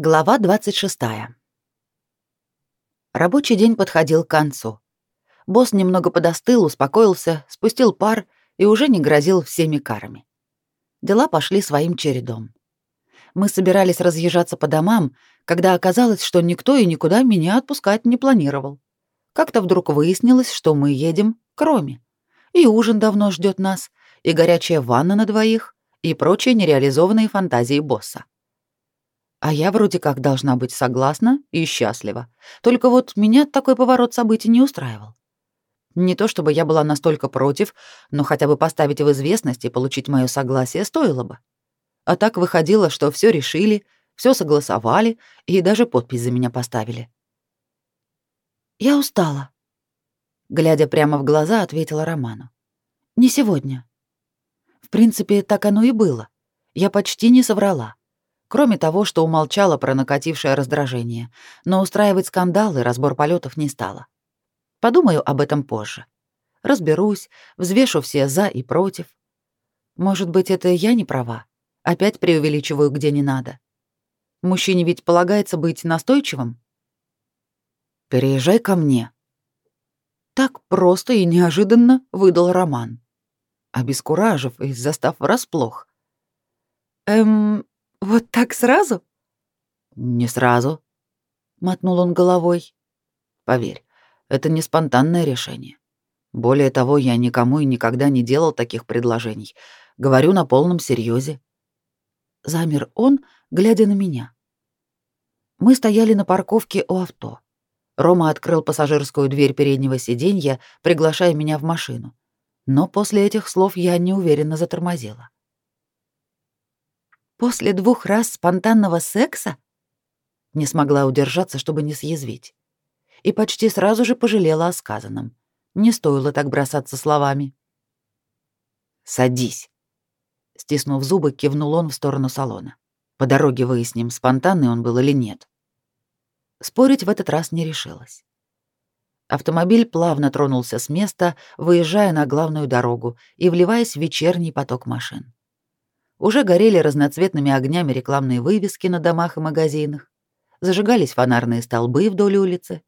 Глава 26. Рабочий день подходил к концу. Босс немного подостыл, успокоился, спустил пар и уже не грозил всеми карами. Дела пошли своим чередом. Мы собирались разъезжаться по домам, когда оказалось, что никто и никуда меня отпускать не планировал. Как-то вдруг выяснилось, что мы едем к Роме. И ужин давно ждет нас, и горячая ванна на двоих, и прочие нереализованные фантазии босса. А я вроде как должна быть согласна и счастлива. Только вот меня такой поворот событий не устраивал. Не то чтобы я была настолько против, но хотя бы поставить в известность и получить мое согласие стоило бы. А так выходило, что все решили, все согласовали и даже подпись за меня поставили. «Я устала», — глядя прямо в глаза, ответила Роману. «Не сегодня». В принципе, так оно и было. Я почти не соврала кроме того, что умолчала про накатившее раздражение, но устраивать скандал и разбор полетов не стала. Подумаю об этом позже. Разберусь, взвешу все «за» и «против». Может быть, это я не права? Опять преувеличиваю, где не надо. Мужчине ведь полагается быть настойчивым. «Переезжай ко мне». Так просто и неожиданно выдал Роман, обескуражив и застав врасплох. «Эм, вот так сразу? Не сразу, мотнул он головой. Поверь, это не спонтанное решение. Более того, я никому и никогда не делал таких предложений. Говорю на полном серьезе. Замер он, глядя на меня. Мы стояли на парковке у авто. Рома открыл пассажирскую дверь переднего сиденья, приглашая меня в машину. Но после этих слов я неуверенно затормозила. После двух раз спонтанного секса? Не смогла удержаться, чтобы не съязвить. И почти сразу же пожалела о сказанном. Не стоило так бросаться словами. «Садись», — стиснув зубы, кивнул он в сторону салона. «По дороге выясним, спонтанный он был или нет». Спорить в этот раз не решилась. Автомобиль плавно тронулся с места, выезжая на главную дорогу и вливаясь в вечерний поток машин. Уже горели разноцветными огнями рекламные вывески на домах и магазинах. Зажигались фонарные столбы вдоль улицы.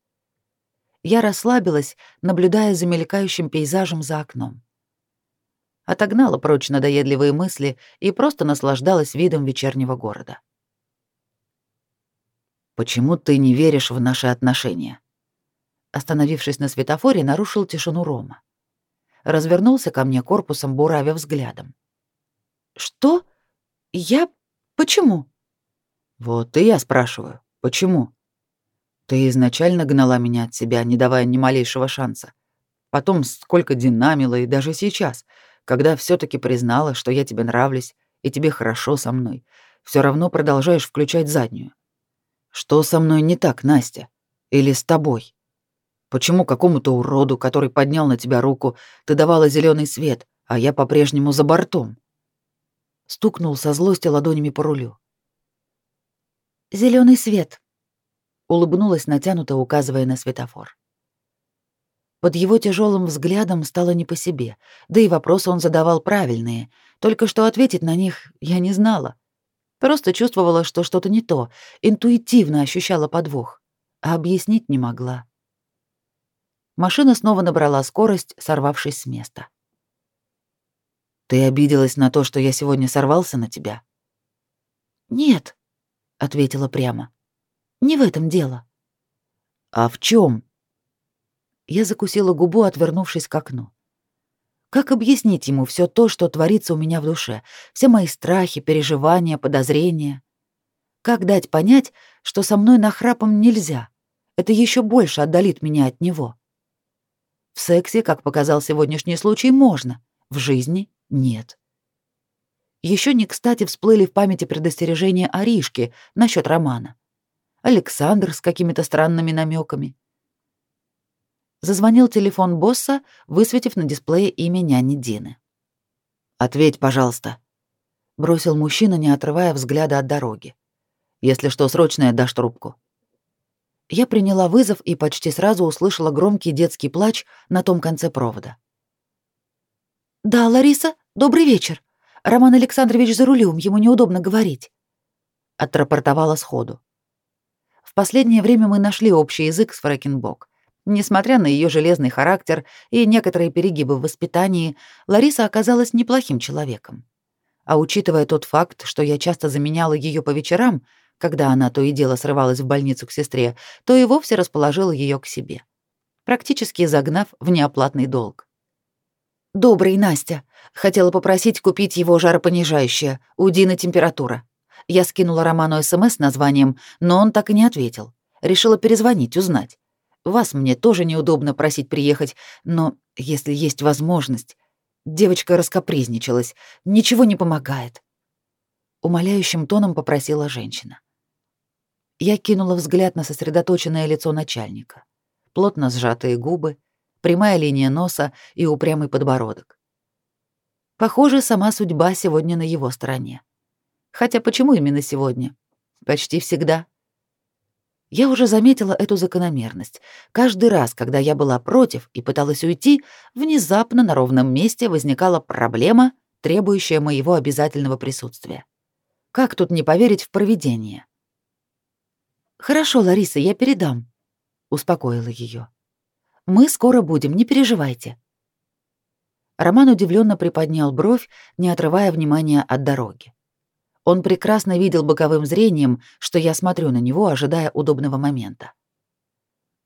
Я расслабилась, наблюдая за мелькающим пейзажем за окном. Отогнала прочь надоедливые мысли и просто наслаждалась видом вечернего города. «Почему ты не веришь в наши отношения?» Остановившись на светофоре, нарушил тишину Рома. Развернулся ко мне корпусом, буравя взглядом. Что? Я? Почему? Вот и я спрашиваю, почему? Ты изначально гнала меня от себя, не давая ни малейшего шанса. Потом сколько динамила и даже сейчас, когда все таки признала, что я тебе нравлюсь и тебе хорошо со мной, все равно продолжаешь включать заднюю. Что со мной не так, Настя? Или с тобой? Почему какому-то уроду, который поднял на тебя руку, ты давала зеленый свет, а я по-прежнему за бортом? Стукнул со злости ладонями по рулю. Зеленый свет, улыбнулась натянуто, указывая на светофор. Под его тяжелым взглядом стало не по себе, да и вопросы он задавал правильные, только что ответить на них я не знала. Просто чувствовала, что что-то не то, интуитивно ощущала подвох, а объяснить не могла. Машина снова набрала скорость, сорвавшись с места. Ты обиделась на то, что я сегодня сорвался на тебя? Нет, ответила прямо. Не в этом дело. А в чем? Я закусила губу, отвернувшись к окну. Как объяснить ему все то, что творится у меня в душе, все мои страхи, переживания, подозрения? Как дать понять, что со мной нахрапом нельзя? Это еще больше отдалит меня от него. В сексе, как показал сегодняшний случай, можно, в жизни нет. Еще не кстати всплыли в памяти предостережения Аришки насчет романа. Александр с какими-то странными намеками. Зазвонил телефон босса, высветив на дисплее имя няни Дины. «Ответь, пожалуйста», — бросил мужчина, не отрывая взгляда от дороги. «Если что, срочно дашь трубку». Я приняла вызов и почти сразу услышала громкий детский плач на том конце провода. «Да, Лариса, добрый вечер. Роман Александрович за рулем, ему неудобно говорить», — отрапортовала сходу. В последнее время мы нашли общий язык с Фрэкенбок. Несмотря на ее железный характер и некоторые перегибы в воспитании, Лариса оказалась неплохим человеком. А учитывая тот факт, что я часто заменяла ее по вечерам, когда она то и дело срывалась в больницу к сестре, то и вовсе расположила ее к себе, практически загнав в неоплатный долг. «Добрый, Настя. Хотела попросить купить его жаропонижающее. У Дины температура». Я скинула Роману СМС с названием, но он так и не ответил. Решила перезвонить, узнать. Вас мне тоже неудобно просить приехать, но если есть возможность... Девочка раскопризничалась. Ничего не помогает. Умоляющим тоном попросила женщина. Я кинула взгляд на сосредоточенное лицо начальника. Плотно сжатые губы, прямая линия носа и упрямый подбородок. Похоже, сама судьба сегодня на его стороне. Хотя почему именно сегодня? Почти всегда. Я уже заметила эту закономерность. Каждый раз, когда я была против и пыталась уйти, внезапно на ровном месте возникала проблема, требующая моего обязательного присутствия. Как тут не поверить в провидение? «Хорошо, Лариса, я передам», — успокоила ее. «Мы скоро будем, не переживайте». Роман удивленно приподнял бровь, не отрывая внимания от дороги. Он прекрасно видел боковым зрением, что я смотрю на него, ожидая удобного момента.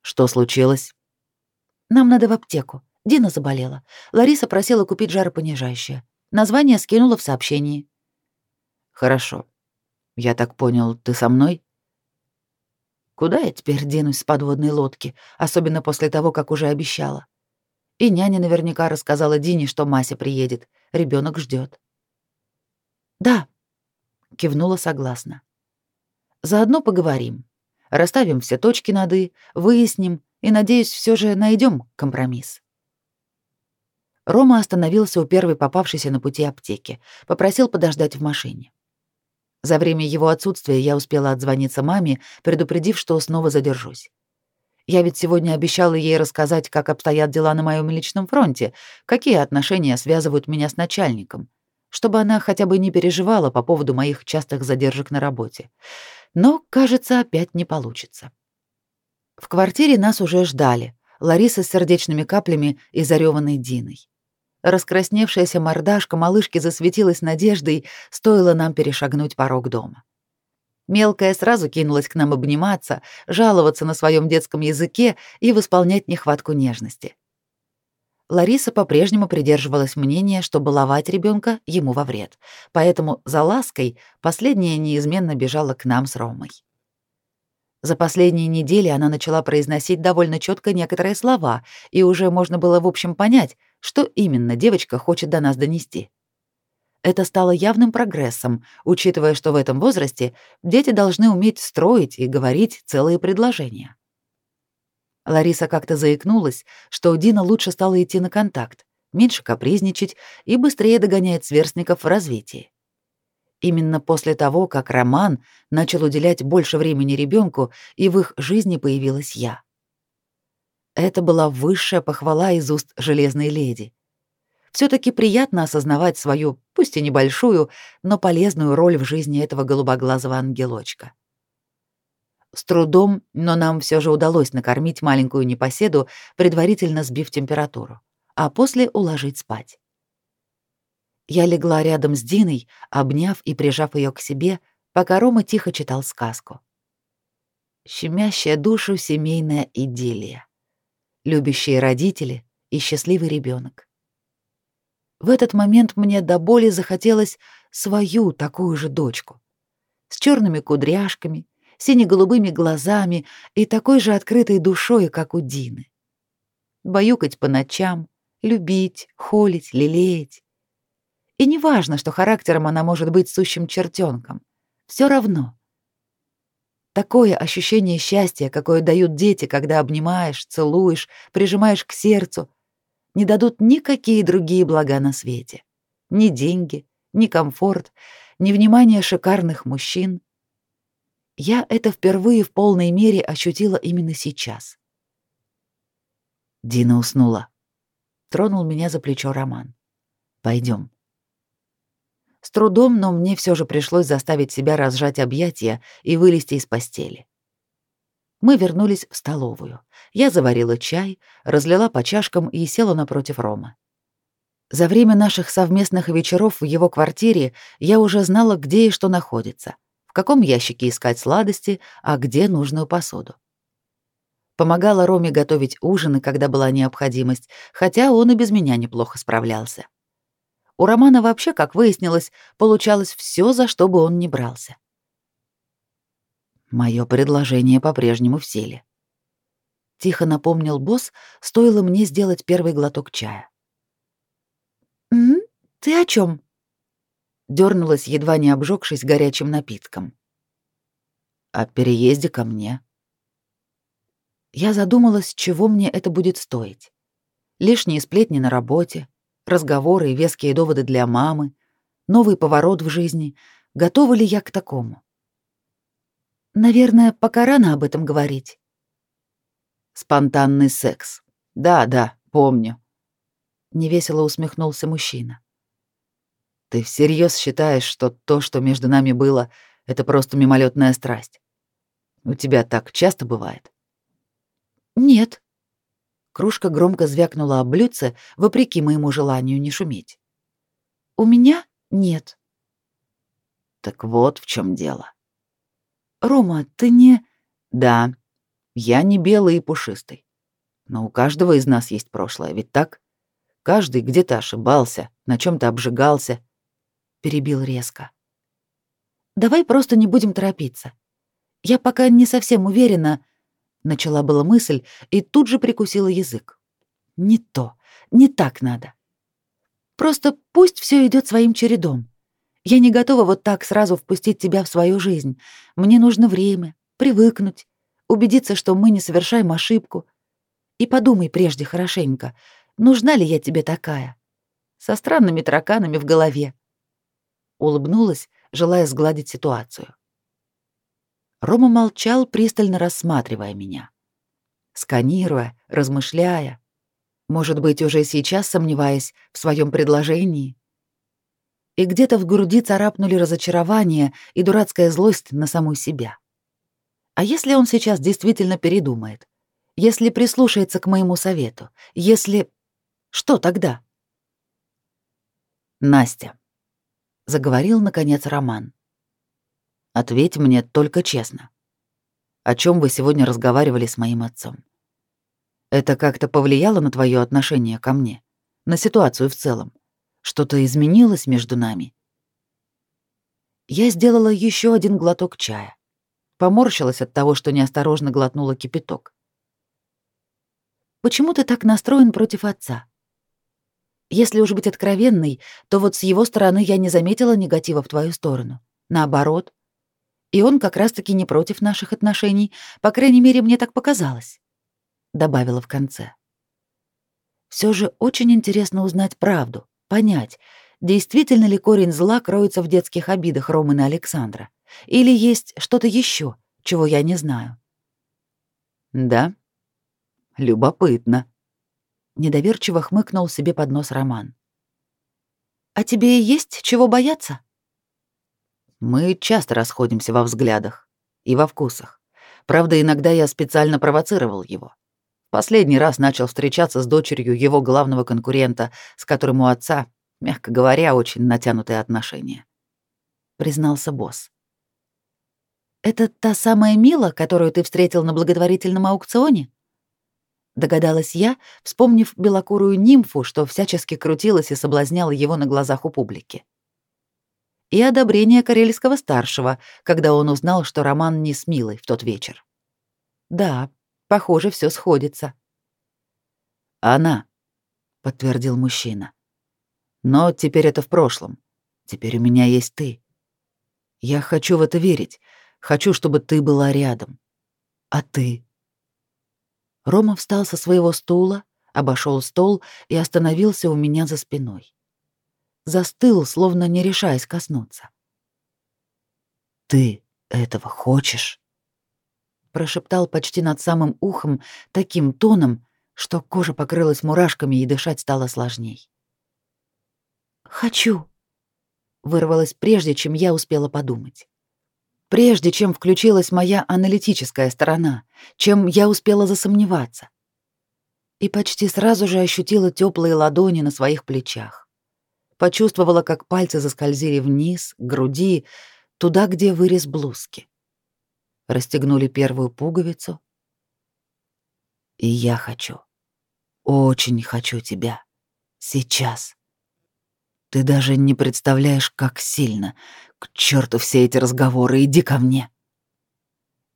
Что случилось? Нам надо в аптеку. Дина заболела. Лариса просила купить жаропонижающее. Название скинула в сообщении. Хорошо. Я так понял, ты со мной? Куда я теперь денусь с подводной лодки, особенно после того, как уже обещала? И няня наверняка рассказала Дине, что Мася приедет. Ребенок ждет. Да, кивнула согласно. Заодно поговорим. Расставим все точки над «и», выясним и, надеюсь, все же найдем компромисс. Рома остановился у первой попавшейся на пути аптеки, попросил подождать в машине. За время его отсутствия я успела отзвониться маме, предупредив, что снова задержусь. Я ведь сегодня обещала ей рассказать, как обстоят дела на моем личном фронте, какие отношения связывают меня с начальником, чтобы она хотя бы не переживала по поводу моих частых задержек на работе. Но, кажется, опять не получится. В квартире нас уже ждали. Лариса с сердечными каплями и зареванной Диной. Раскрасневшаяся мордашка малышки засветилась надеждой, стоило нам перешагнуть порог дома. Мелкая сразу кинулась к нам обниматься, жаловаться на своем детском языке и восполнять нехватку нежности. Лариса по-прежнему придерживалась мнения, что баловать ребенка ему во вред, поэтому за лаской последняя неизменно бежала к нам с Ромой. За последние недели она начала произносить довольно четко некоторые слова, и уже можно было в общем понять, что именно девочка хочет до нас донести. Это стало явным прогрессом, учитывая, что в этом возрасте дети должны уметь строить и говорить целые предложения. Лариса как-то заикнулась, что Дина лучше стало идти на контакт, меньше капризничать и быстрее догонять сверстников в развитии. Именно после того, как Роман начал уделять больше времени ребенку, и в их жизни появилась я. Это была высшая похвала из уст железной леди. все таки приятно осознавать свою, пусть и небольшую, но полезную роль в жизни этого голубоглазого ангелочка. С трудом, но нам все же удалось накормить маленькую непоседу, предварительно сбив температуру, а после уложить спать. Я легла рядом с Диной, обняв и прижав ее к себе, пока Рома тихо читал сказку. Щемящая душу семейная идиллия. Любящие родители и счастливый ребенок. В этот момент мне до боли захотелось свою такую же дочку. С черными кудряшками, сине-голубыми глазами и такой же открытой душой, как у Дины. Баюкать по ночам, любить, холить, лелеять. И не важно, что характером она может быть сущим чертенком. Все равно. Такое ощущение счастья, какое дают дети, когда обнимаешь, целуешь, прижимаешь к сердцу, не дадут никакие другие блага на свете. Ни деньги, ни комфорт, ни внимание шикарных мужчин, я это впервые в полной мере ощутила именно сейчас. Дина уснула. Тронул меня за плечо Роман. Пойдем. С трудом, но мне все же пришлось заставить себя разжать объятия и вылезти из постели. Мы вернулись в столовую. Я заварила чай, разлила по чашкам и села напротив Рома. За время наших совместных вечеров в его квартире я уже знала, где и что находится, в каком ящике искать сладости, а где нужную посуду. Помогала Роме готовить ужины, когда была необходимость, хотя он и без меня неплохо справлялся. У Романа вообще, как выяснилось, получалось все, за что бы он ни брался. Мое предложение по-прежнему в силе. Тихо напомнил босс, стоило мне сделать первый глоток чая. «М? Ты о чем? Дёрнулась, едва не обжегшись горячим напитком. «О переезде ко мне». Я задумалась, чего мне это будет стоить. Лишние сплетни на работе, разговоры и веские доводы для мамы, новый поворот в жизни. Готова ли я к такому? Наверное, пока рано об этом говорить. Спонтанный секс. Да, да, помню. Невесело усмехнулся мужчина. Ты всерьез считаешь, что то, что между нами было, это просто мимолетная страсть? У тебя так часто бывает? Нет, Кружка громко звякнула об блюдце, вопреки моему желанию не шуметь. «У меня нет». «Так вот в чем дело». «Рома, ты не...» «Да, я не белый и пушистый. Но у каждого из нас есть прошлое, ведь так? Каждый где-то ошибался, на чем то обжигался». Перебил резко. «Давай просто не будем торопиться. Я пока не совсем уверена...» Начала была мысль и тут же прикусила язык. Не то, не так надо. Просто пусть все идет своим чередом. Я не готова вот так сразу впустить тебя в свою жизнь. Мне нужно время, привыкнуть, убедиться, что мы не совершаем ошибку. И подумай прежде хорошенько, нужна ли я тебе такая? Со странными тараканами в голове. Улыбнулась, желая сгладить ситуацию. Рома молчал, пристально рассматривая меня. Сканируя, размышляя. Может быть, уже сейчас сомневаясь в своем предложении. И где-то в груди царапнули разочарование и дурацкая злость на саму себя. А если он сейчас действительно передумает? Если прислушается к моему совету? Если... Что тогда? Настя. Заговорил, наконец, Роман. Ответь мне только честно. О чем вы сегодня разговаривали с моим отцом? Это как-то повлияло на твое отношение ко мне, на ситуацию в целом? Что-то изменилось между нами? Я сделала еще один глоток чая. Поморщилась от того, что неосторожно глотнула кипяток. Почему ты так настроен против отца? Если уж быть откровенной, то вот с его стороны я не заметила негатива в твою сторону. Наоборот, и он как раз-таки не против наших отношений, по крайней мере, мне так показалось», — добавила в конце. Все же очень интересно узнать правду, понять, действительно ли корень зла кроется в детских обидах Ромы на Александра, или есть что-то еще, чего я не знаю. «Да, любопытно», — недоверчиво хмыкнул себе под нос Роман. «А тебе есть чего бояться?» Мы часто расходимся во взглядах и во вкусах. Правда, иногда я специально провоцировал его. Последний раз начал встречаться с дочерью его главного конкурента, с которым у отца, мягко говоря, очень натянутые отношения. Признался босс. «Это та самая Мила, которую ты встретил на благотворительном аукционе?» Догадалась я, вспомнив белокурую нимфу, что всячески крутилась и соблазняла его на глазах у публики и одобрение Карельского-старшего, когда он узнал, что Роман не с Милой в тот вечер. Да, похоже, все сходится. «Она», — подтвердил мужчина. «Но теперь это в прошлом. Теперь у меня есть ты. Я хочу в это верить. Хочу, чтобы ты была рядом. А ты?» Рома встал со своего стула, обошел стол и остановился у меня за спиной застыл, словно не решаясь коснуться. «Ты этого хочешь?» прошептал почти над самым ухом таким тоном, что кожа покрылась мурашками и дышать стало сложней. «Хочу», — вырвалось прежде, чем я успела подумать. прежде чем включилась моя аналитическая сторона, чем я успела засомневаться. И почти сразу же ощутила теплые ладони на своих плечах. Почувствовала, как пальцы заскользили вниз, к груди, туда, где вырез блузки. Расстегнули первую пуговицу. И я хочу, очень хочу тебя. Сейчас. Ты даже не представляешь, как сильно. К черту все эти разговоры, иди ко мне.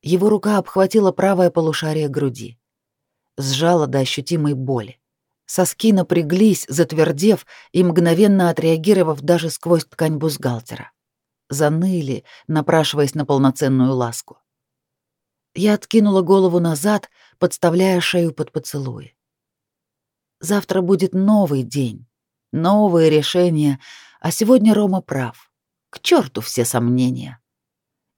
Его рука обхватила правое полушарие груди. Сжала до ощутимой боли. Соски напряглись, затвердев и мгновенно отреагировав даже сквозь ткань бюстгальтера. Заныли, напрашиваясь на полноценную ласку. Я откинула голову назад, подставляя шею под поцелуи. Завтра будет новый день, новые решения, а сегодня Рома прав. К черту все сомнения.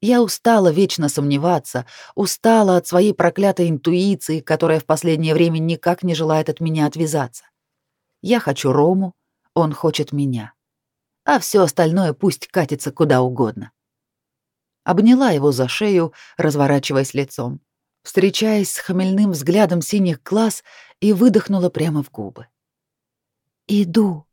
Я устала вечно сомневаться, устала от своей проклятой интуиции, которая в последнее время никак не желает от меня отвязаться. Я хочу Рому, он хочет меня. А все остальное пусть катится куда угодно. Обняла его за шею, разворачиваясь лицом, встречаясь с хмельным взглядом синих глаз и выдохнула прямо в губы. «Иду»,